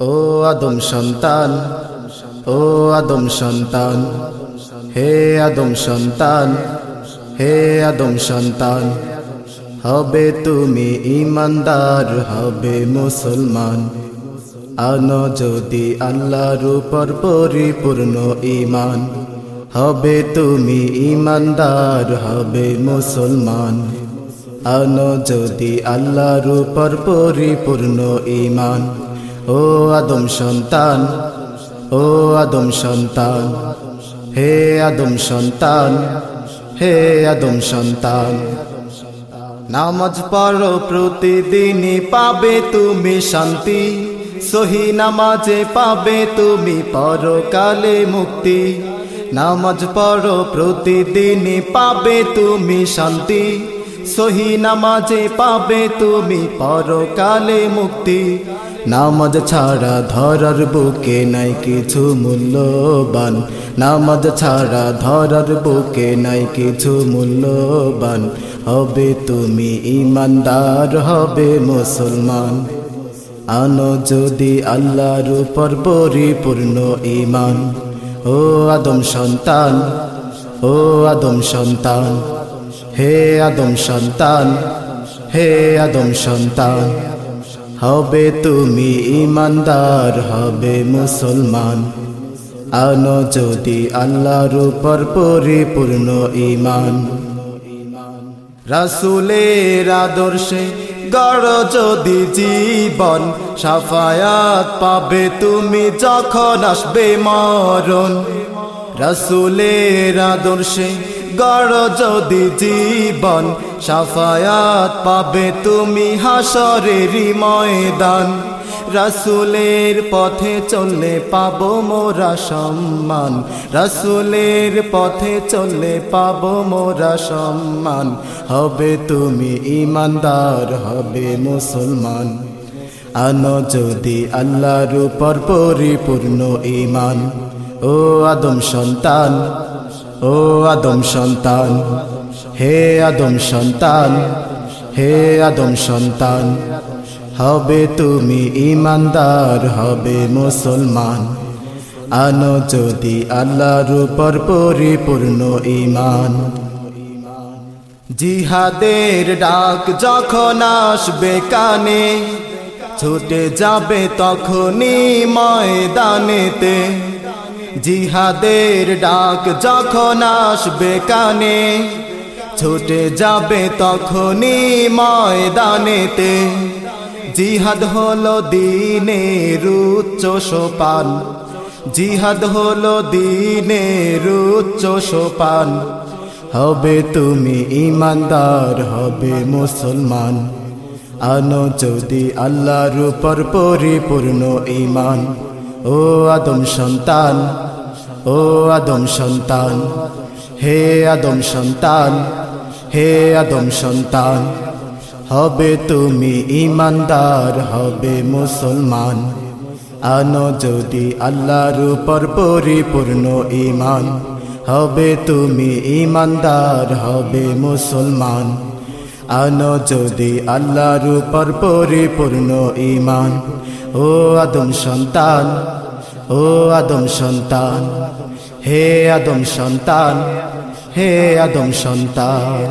ও আদম সন্তান, ও আদম সন্তান, হে আদম সন্তান, হে আদম সন্তান, হবে তুমি ইমানদার, হবে মুসলমান। আনো যদি আল্লাহর উপর পরিপূর্ণ ইমান হবে তুমি ইমানদার, হবে মুসলমান। আনো যদি আল্লাহর উপর পরিপূর্ণ ইমান ও আদম সন্তান, ও আদম সন্তান, হে আদম সন্তান, হে আদম সন্তান। নামাজ পড়ো প্রতিদিনই পাবে তুমি শান্তি, সহি নামাজে পাবে তুমি পরকালে মুক্তি। নামাজ পড়ো প্রতিদিনই পাবে তুমি শান্তি সহি নামাজে পাবে তুমি পরকালে মুক্তি। নামাজ ছাড়া ধরার বুকে নাই কিছু মূল্যবান। নামাজ ছাড়া ধরার বুকে নাই কিছু মূল্যবান। হবে তুমি ইমানদার, হবে মুসলমান। আনো যদি আল্লাহর উপর পরিপূর্ণ ইমান ও আদম সন্তান, ও আদম সন্তান হে আদম সন্তান, হে আদম সন্তান, হবে তুমি ইমানদার, হবে মুসলমান। আনো যদি আল্লাহর উপর পরিপূর্ণ ইমান রাসুলের আদর্শে গড় যদি জীবন, সাফায়াত পাবে তুমি যখন আসবে মরণ। রাসুলের আদর্শে গড় যদি জীবন, সাফায়াত পাবে তুমি হাসরেরই ময়দান। রাসুলের পথে চললে পাবো মোরা সম্মান। রাসুলের পথে চললে পাবো মোরা সম্মান। হবে তুমি ইমানদার হবে মুসলমান। আনো যদি আল্লাহর উপর পরিপূর্ণ ইমান ও আদম সন্তান, ও আদম সন্তান, হে আদম সন্তান, হে আদম সন্তান, হবে তুমি ইমানদার, হবে মুসলমান। আনো যদি আল্লাহর উপর পরিপূর্ণ ইমান জিহাদের ডাক যখন আসবে কানে, ছুটে যাবে তখনই ময়দানেতে। জিহাদের ডাক যখন আসবে কানে, ছুটে যাবে তখনই ময়দানেতে। জিহাদ হলো দিনের উচ্চ সোপান, জিহাদ হলো দিনের উচ্চ সোপান। হবে তুমি ইমানদার, হবে মুসলমান। আনো যদি আল্লাহর উপর পরিপূর্ণ ইমান ও আদম সন্তান, ও আদম সন্তান, হে আদম সন্তান, হে আদম সন্তান, হবে তুমি ইমানদার, হবে মুসলমান। আনো যদি আল্লাহর উপর পরিপূর্ণ ইমান হবে তুমি ইমানদার, হবে মুসলমান। আনো যদি আল্লাহর উপর পরিপূর্ণ ইমান ও আদম সন্তান, ও আদম সন্তান, হে আদম সন্তান, হে আদম সন্তান।